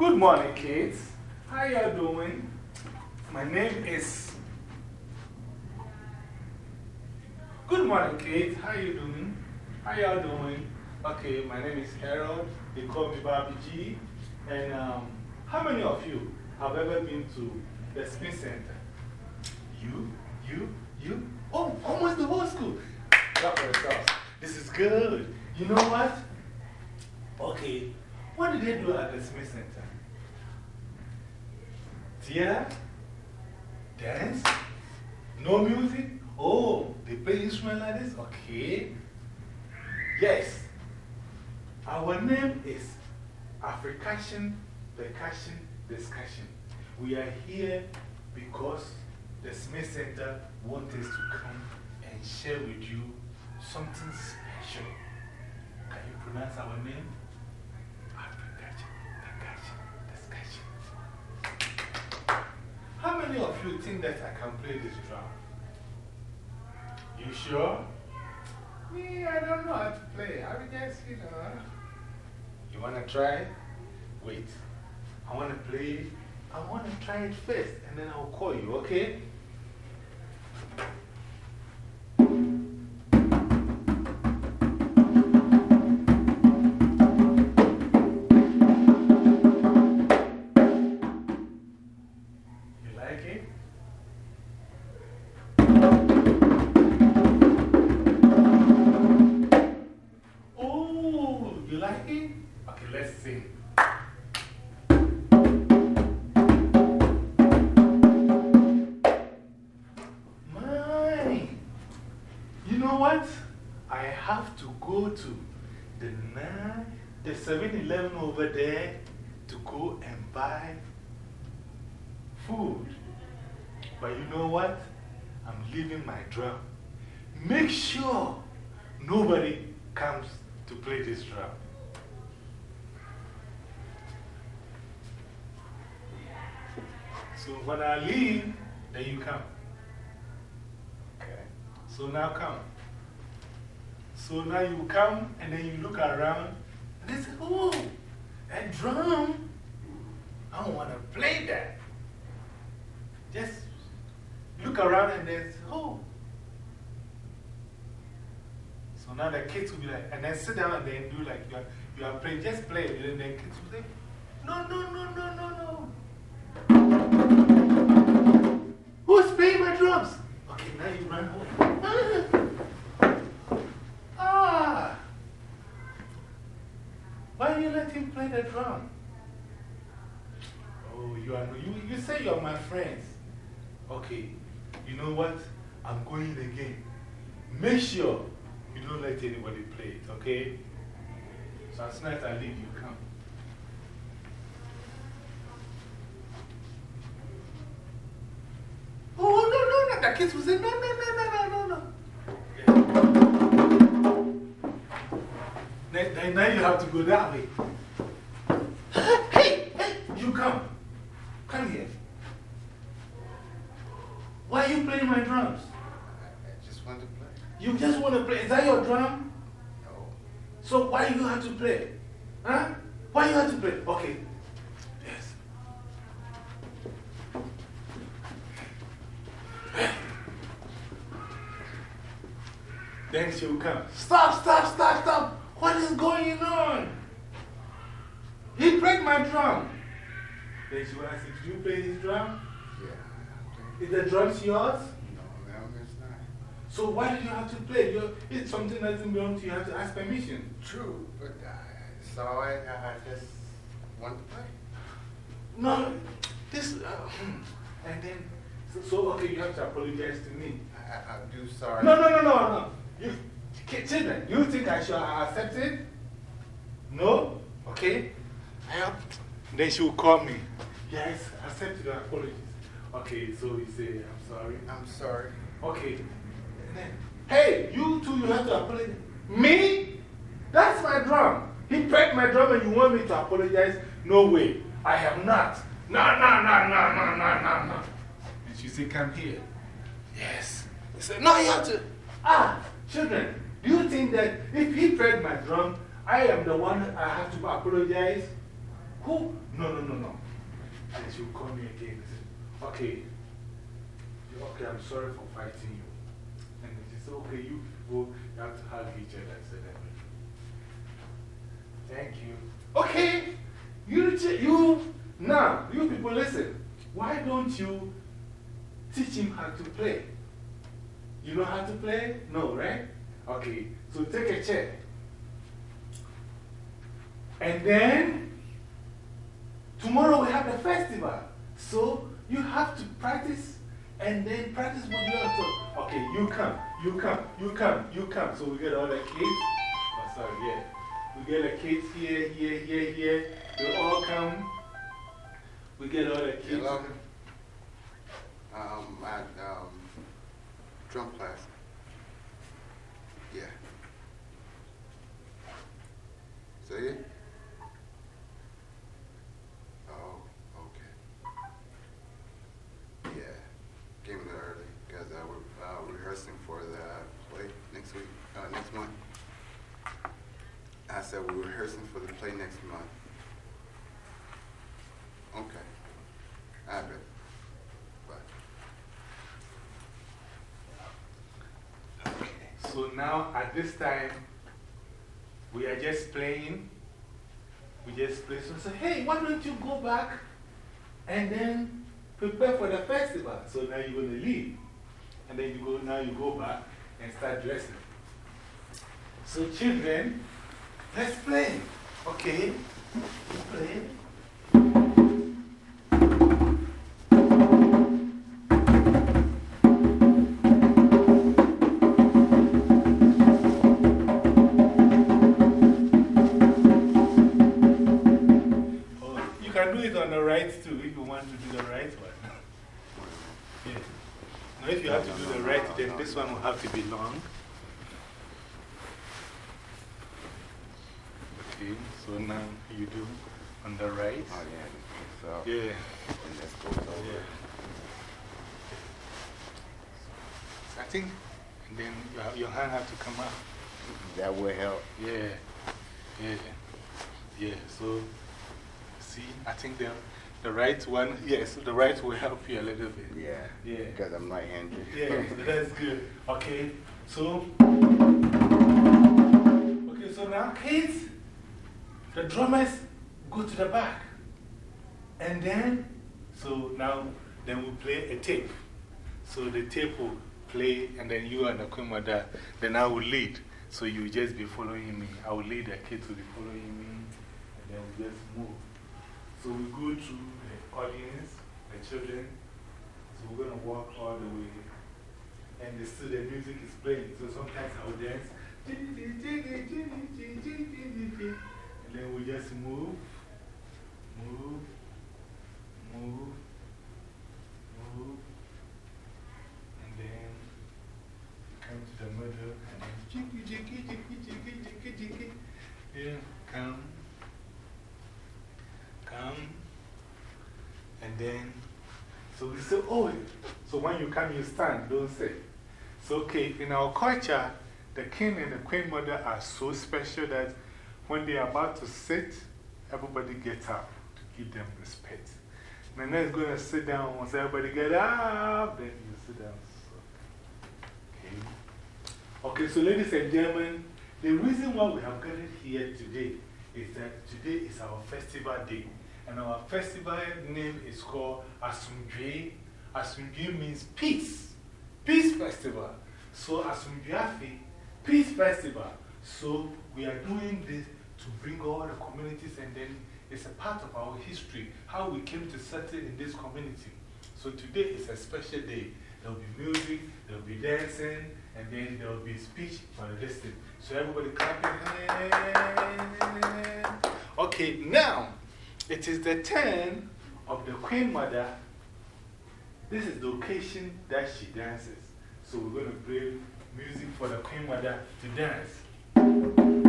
Good morning, kids. How you doing? My name is. Good morning, kids. How you doing? How you doing? Okay, my name is Harold. They call me Bobby G. And um, how many of you have ever been to the Smith Center? You, you, you. Oh, almost the whole school. Clap for yourselves. This is good. You know what? Okay, what did they do at the Smith Center? Theater? Dance? No music? Oh, they play instrument like this? Okay. Yes. Our name is African Percussion Discussion. We are here because the Smith Center wants us to come and share with you something special. Can you pronounce our name? African Percussion Discussion. How many of you think that I can play this drum? You sure? Me, I don't know how to play. I will just, you know. You want to try? Wait. I want to play. I want to try it first, and then I'll call you, okay? Over there to go and buy food. But you know what? I'm leaving my drum. Make sure nobody comes to play this drum. So when I leave, then you come. Okay. So now come. So now you come and then you look around and they say, Oh, that drum. I don't want to play that. Just look around and say, Oh. So now the kids will be like, and then sit down and then do like you are, you are playing, just play. And then the kids will say, No, no, no, no, no, no. Make sure you don't let anybody play it, okay? So as soon as I leave, you come. Oh, no, no, no. The kids will say, no, no, no, no, no, no, no. Then, then now you have to go that way. Hey, hey, you come. Come here. Why are you playing my drums? I just want to play. You just want to play. Is that your drum? No. So why you have to play? Huh? Why you have to play? Okay. Yes. Then she'll come. Stop, stop, stop, stop. What is going on? He broke my drum. Then she will ask, Did you play his drum? Yeah, Is the drums yours? play. No, no, it's not. So why do you have to play? you it's something that doesn't belong to you. You have to ask permission. True, but I saw it. I I just want to play. No, this. Uh, and then, so, so, okay, you have to apologize to me. I, I, do sorry. No, no, no, no, no. You, children, you think I should accept it? No? Okay? I have. Then she will call me. Yes, I accept your apologies. Okay, so you say, I'm sorry. I'm sorry. Okay. Hey, you two, you have to apologize. Me? That's my drum. He broke my drum and you want me to apologize? No way. I have not. No, no, no, no, no, no, no, no. And she said, Come here. Yes. He said, No, you have to. Ah, children, do you think that if he broke my drum, I am the one I have to apologize? Who? No, no, no, no. And she will call me again. Said, Okay. Okay, I'm sorry for fighting you. And she said, okay, you people have to hug each other. I said, Thank you. Okay. You, you, now, you people listen. Why don't you teach him how to play? You know how to play? No, right? Okay. So take a chair. And then tomorrow we have the festival. So you have to practice and then practice with you have to. Okay, you come, you come, you come, you come. So we get all the kids. Oh, sorry, yeah. We get the kids here, here, here, here. They all come. We get all the kids. Hello? Um, at um, drum class. Yeah. Say it? Oh, okay. Yeah, came in early because uh, we're uh, rehearsing for the play next week, uh, next month. I said we're rehearsing for the play next month. Okay. I bet. Bye. Okay. So now at this time, we are just playing. We just play. So say, hey, why don't you go back and then prepare for the festival? So now you're going to leave. And then you go, now you go back and start dressing. So, children, let's play. Okay? Play. This one will have to be long. Okay, so now you do on the right. Oh, yeah. So, Yeah. and this goes over. Yeah. I think, and then you have, your hand have to come out. That will help. Yeah, yeah, yeah. So, see, I think the, the right one, yes, the right will help you a little bit. Yeah. Yeah. Because I'm right handed. Yeah, that's good. Okay, so, okay, so now kids, the drummers go to the back. And then, so now, then we play a tape. So the tape will play, and then you and the Queen Mother, then I will lead. So you just be following me. I will lead the kids to be following me, and then we just move. So we go to the audience, the children. So we're going to walk all the way. And the, still the music is playing. So sometimes I will dance. And then we just move, move, move, move. And then come to the middle and then jiggy, jiggy, jiggy, jiggy, jiggy, jiggy. Yeah, come, come. And then, so we say, oh, so when you come, you stand, don't say. So, okay, in our culture, the king and the queen mother are so special that when they are about to sit, everybody gets up to give them respect. Then it's going to sit down. Once everybody get up, then you sit down. So, okay. okay, so ladies and gentlemen, the reason why we have gathered here today is that today is our festival day. And our festival name is called Asumdwe. Asumdwe means peace. Peace Festival. So, Asumdweafi, Peace Festival. So, we are doing this to bring all the communities, and then it's a part of our history, how we came to settle in this community. So, today is a special day. There will be music, there will be dancing, and then there will be speech for the listening. So, everybody clap your hands. Okay, now it is the turn of the Queen Mother. This is the occasion that she dances. So we're going to play music for the Queen Mother to dance.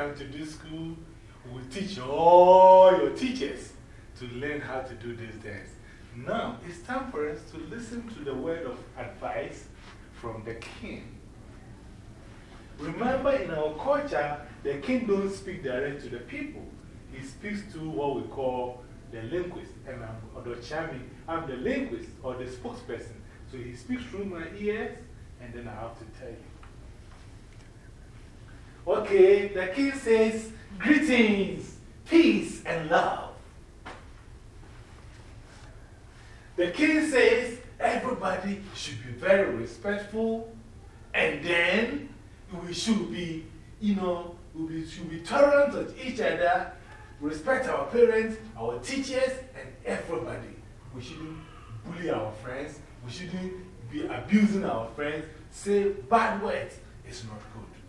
Come to this school, we teach all your teachers to learn how to do this dance. Now, it's time for us to listen to the word of advice from the king. Remember, in our culture, the king don't speak direct to the people. He speaks to what we call the linguist. And I'm Odochami. I'm the linguist or the spokesperson. So he speaks through my ears, and then I have to tell you. Okay, the king says, Greetings, peace, and love. The king says everybody should be very respectful, and then we should be, you know, we should be tolerant of each other, respect our parents, our teachers, and everybody. We shouldn't bully our friends, we shouldn't be abusing our friends, say bad words. It's not good.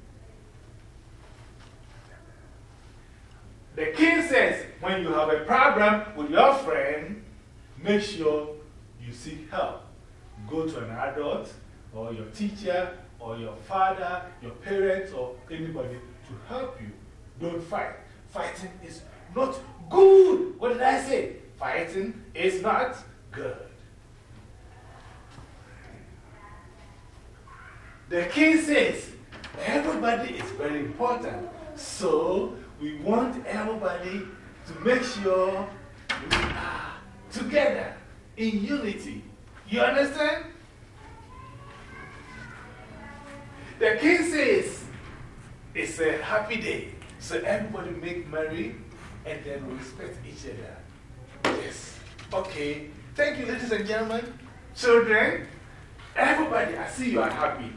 The king says when you have a problem with your friend, make sure you seek help. Go to an adult or your teacher or your father, your parents, or anybody to help you. Don't fight. Fighting is not good. What did I say? Fighting is not good. The king says everybody is very important. So we want everybody to make sure we are together in unity. You understand? The king says it's a happy day. So everybody make merry and then respect each other. Yes. Okay. Thank you, ladies and gentlemen. Children, everybody, I see you are happy.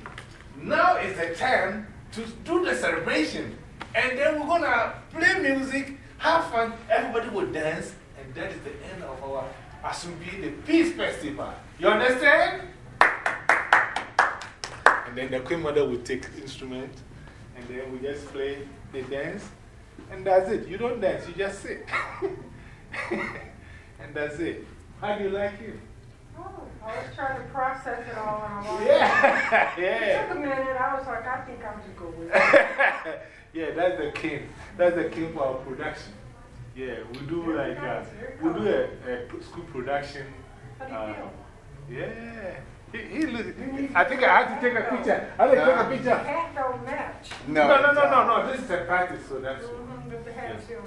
Now is the time to do the celebration. And then we're going to play music, have fun, everybody will dance, and that is the end of our Asumbi, the Peace Festival. You understand? And then the Queen Mother will take instrument, and then we just play the dance, and that's it. You don't dance, you just sit. and that's it. How do you like it? Oh, I was trying to process it all and I Yeah, yeah. It took a minute. I was like, I think I'm just go with it. Yeah, that's the king. That's the king for our production. Yeah, we do like uh, we do a, a school production. How do you uh, feel? Yeah. He, he look, I think I have to take a picture. I have to take a The picture. hat don't match. No, no, no, no, no. This is a practice, so that's. But the hat's still.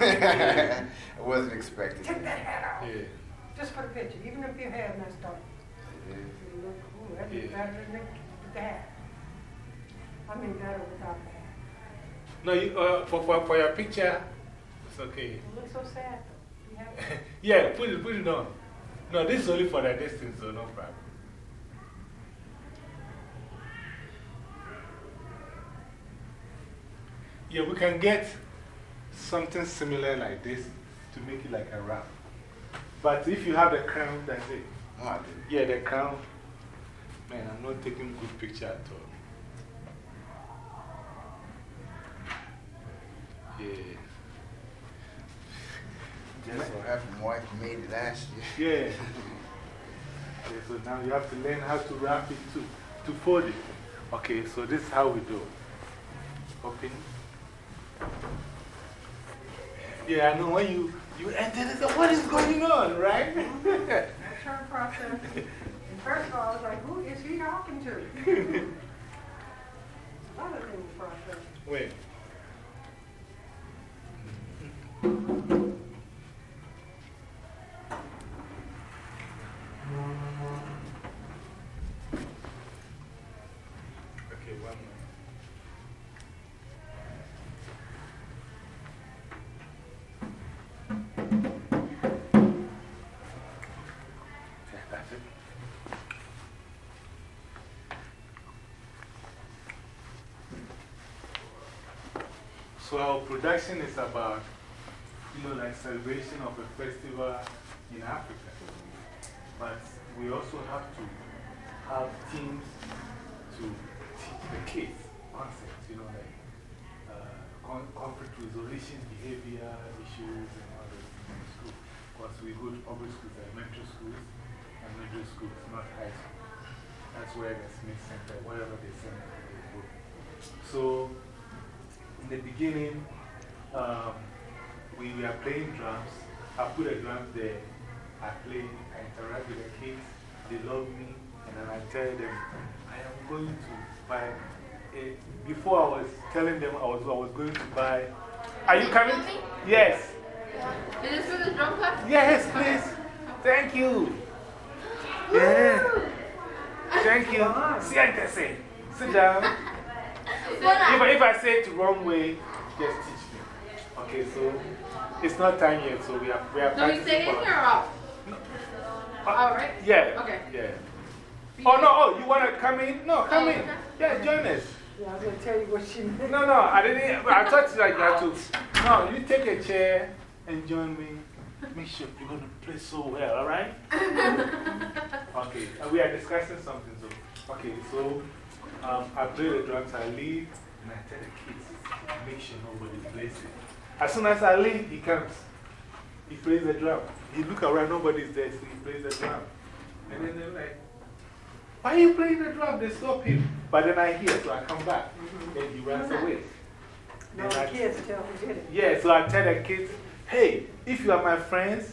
I wasn't expecting Take that hat off. Yeah. Just for the picture, even if your hair messed up. Yeah. You look cool. That'd be better than the, hat. I mean, better without the hat. No, you, uh, for, for, for your picture, it's okay. You look so sad though. You have yeah, put it, put it on. No, this is only for the distance, so no problem. Yeah, we can get something similar like this to make it like a wrap. But if you have the crown, that's it. Oh, Yeah, the crown. Man, I'm not taking good picture at all. Yeah. Just so happened, my wife made it last year. Yeah. yeah. So now you have to learn how to wrap it too, to fold it. Okay, so this is how we do it. Open. Yeah, I know when you, you enter this, what is going on, right? I trying process. And first of all, I was like, who is he talking to? A lot of things process. Wait. Production is about, you know, like celebration of a festival in Africa. But we also have to have teams to teach the kids concepts, you know, like uh, con conflict resolution, behavior issues, and all those things in school. Because we go to public schools, elementary schools, and middle schools, not high school. That's where the Smith Center, wherever they send them, they go. So, in the beginning, um, we were playing drums. I put the drums there. I play, I interact with the kids. They love me. And then I tell them, I am going to buy. A, before I was telling them I was, I was going to buy. Are you coming? Yes. Is this for the drum class? Yes, please. Thank you. Yeah. Thank you. Siéntese. Sit down. If I, if I say it the wrong way, just teach. Okay, so it's not time yet, so we are, we are Do we stay in here or off? All right. Yeah. Okay. Yeah. Oh, no, oh, you want to come in? No, come Oh, in. okay. Yeah, join us. Yeah, I was going to tell you what she meant. No, no, I didn't. I thought like you had to. No, you take a chair and join me. Make sure you're going to play so well, all right? okay, and we are discussing something. So, okay, so um, I play the drums, I leave, and I tell the kids, make sure nobody plays it. As soon as I leave, he comes. He plays the drum. He look around, nobody's there, so he plays the drum. And then they're like, why are you playing the drum? They stop him. But then I hear, so I come back, mm-hmm. and he runs away. No, the kids tell me, did it? yeah, so I tell the kids, hey, if you are my friends,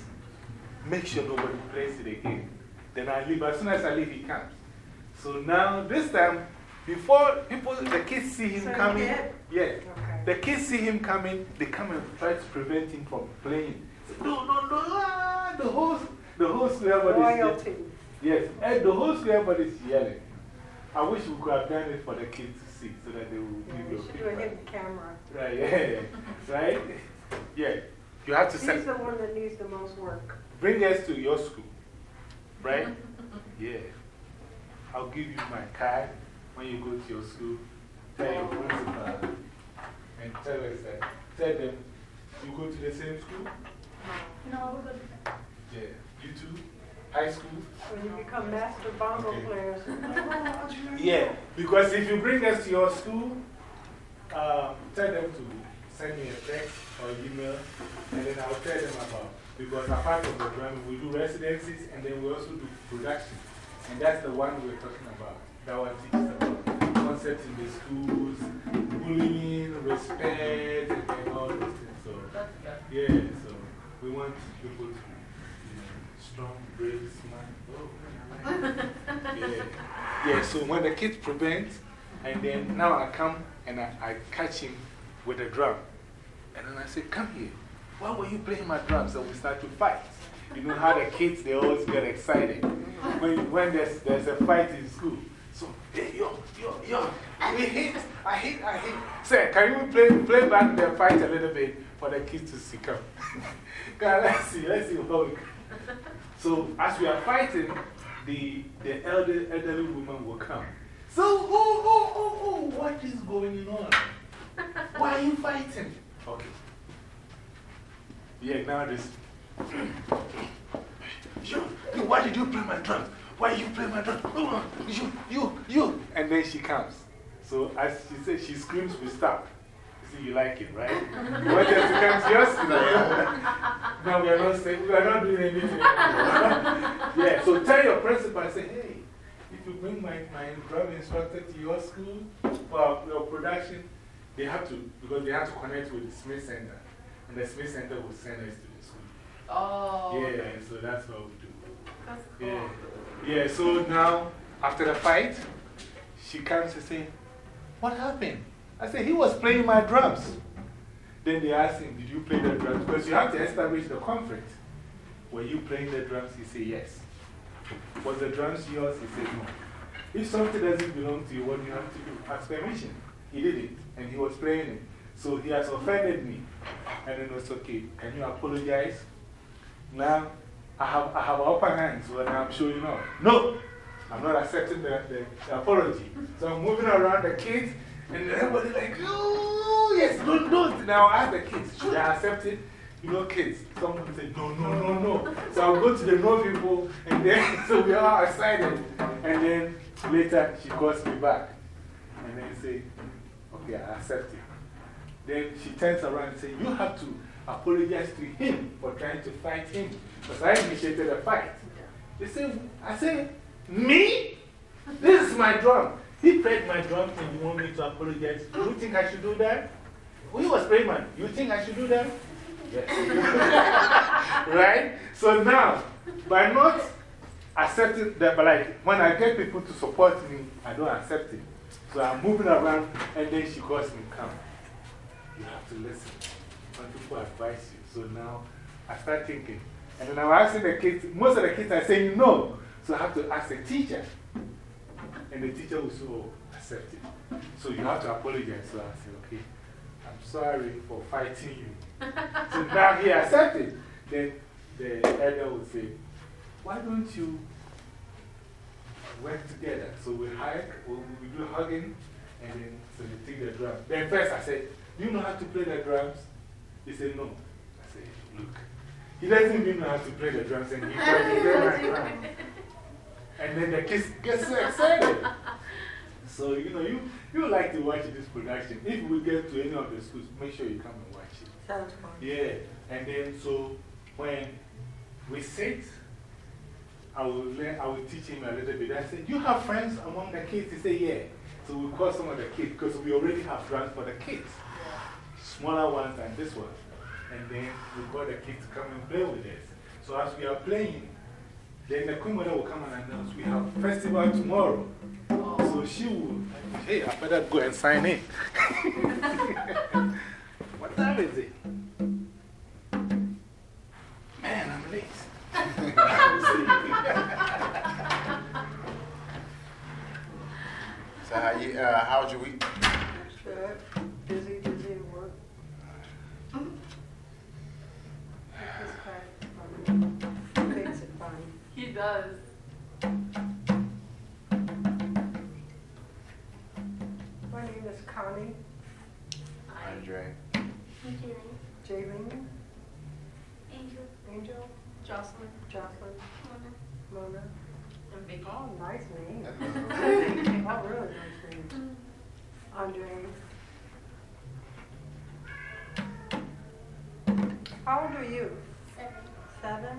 make sure nobody plays it again. Then I leave. As soon as I leave, he comes. So now, this time, before people, the kids see him So coming? Yeah, Okay. the kids see him coming, they come and try to prevent him from playing. No, no, no, ah, the whole, the whole school, everybody's Royalty. Yes, and the whole school, everybody's yelling. I wish we could have done it for the kids to see so that they will Yeah, give we you should do a feedback. hidden camera. Right, yeah, right? Yeah. You have to He's the one that needs the most work. bring us to your school, right? Yeah. I'll give you my card when you go to your school. Tell your principal and tell us that. Tell them you go to the same school? No, we're good. Yeah. You too? High school? When you become master bongo Okay. players. Yeah, because if you bring us to your school, um, tell them to send me a text or email, and then I'll tell them about. Because apart from the drum, we do residencies and then we also do production. And that's the one we're talking about. That one teaches about concepts in the schools, bullying, respect, and, all those things. So, yeah, so we want people to be strong, brave, smart. Oh, yeah. Yeah, so when the kids prevent, and then now I come and I, I catch him with a drum. And then I say, Come here. Why were you playing my drums? And we start to fight. You know how the kids, they always get excited when, when there's, there's a fight in school. So, hey, yo, yo, yo, we hit, I hit, I hit. Say, can you play, play back the fight a little bit for the kids to see come? God, let's see, let's see how we can. So, as we are fighting, the, the elder, elderly woman will come. So, oh, oh, oh, oh, what is going on? Why are you fighting? Okay. Yeah, now this. You, you, why did you play my drums? Why you play my drums? Oh, you, you, you. And then she comes. So as she says, she screams, we stop. You see, you like it, right? You want us to come to your school? No, we are not saying, we are not doing anything. yeah, so tell your principal, and say, hey, if you bring my, my drum instructor to your school for your production, they have to, because they have to connect with the Smith Center. And the Smith Center will send us to the school. Oh. Yeah, so that's what we do. That's cool. Yeah. Yeah, so now, after the fight, she comes and says, What happened? I said, He was playing my drums. Then they asked him, Did you play the drums? Because you have to establish the conflict. Were you playing the drums? He said, Yes. Was the drums yours? He said, No. If something doesn't belong to you, what do you have to do? Ask permission. He did it, and he was playing it. So he has offended me. And then it's okay. Can you apologize? Now, I have, I have upper hand, so now I'm showing off. No, I'm not accepting the, the, the apology. So I'm moving around the kids, and everybody like, oh, yes, don't, don't. Now I ask the kids, should I accept it? You know, kids, someone say, no, no, no, no. So I'll go to the no people, and then, so we are excited. And then later, she calls me back. And then say, okay, I accept it. Then she turns around and says, You have to apologize to him for trying to fight him. Because I initiated a fight. They say, I say, Me? This is my drum. He played my drum and you want me to apologize. Do you think I should do that? We was playing man. You think I should do that? Yes. right? So now, by not accepting that, but like when I get people to support me, I don't accept it. So I'm moving around and then she calls me, come. You have to listen when people advise you. So now I start thinking. And then I'm asking the kids, most of the kids are saying no. So I have to ask the teacher. And the teacher will say, oh, accept it. So you have to apologize. So I say, okay, I'm sorry for fighting you. so now he accepted. Then the elder will say, why don't you work together? So we hug, we, we do hugging, and then so they take the drum. Then first I said, do you know how to play the drums? He said, no. I said, look. He doesn't even know how to play the drums, and he tried to play my drum. And then the kids get so excited. So, you know, you, you like to watch this production. If we get to any of the schools, make sure you come and watch it. Sounds fun. Yeah. And then, so when we sit, I will, learn, I will teach him a little bit. I said, You have friends among the kids? He said, Yeah. So we call some of the kids because we already have drums for the kids. Smaller ones than this one. And then we got the kids to come and play with us. So as we are playing, then the Queen Mother will come and announce we have festival tomorrow. So she will, hey, I better go and sign in. what time is it? Jaylene, Angel, Angel, Jocelyn. Jocelyn, Mona, Mona. And Vicky. Oh, nice name. Oh, really nice name. Andre. How old are you? seven. Seven?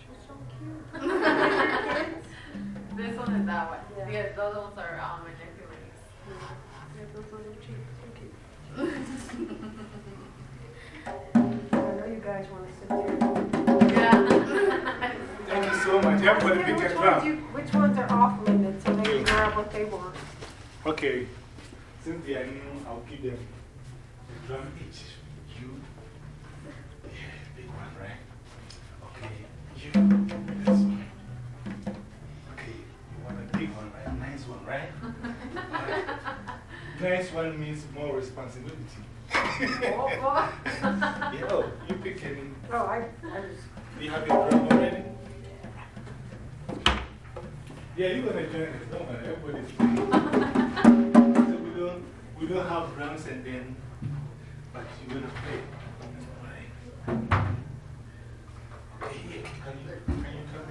You're so cute. This one is that one. Yeah. Yeah, those ones are um, Oh, so much. Everybody Yeah, pick which a ones Which ones are off limits so they can grab what they want? Okay. Since they are new, I'll give them a drum each. You. Yeah, big one, right? Okay. You. This one. Okay. You want a big one, right? Nice one, right? Nice one means more responsibility. Oh, oh. yeah, oh, you pick any. Oh, I, I was, Do you have your drum already? Yeah, you're going to join us. Don't worry, everybody's playing. so we don't, we don't have drums and then, but you're going to play. Alright. Okay, here, can you, can you come?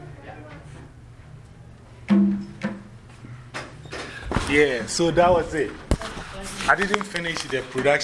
Yeah. Yeah, so that was it. I didn't finish the production.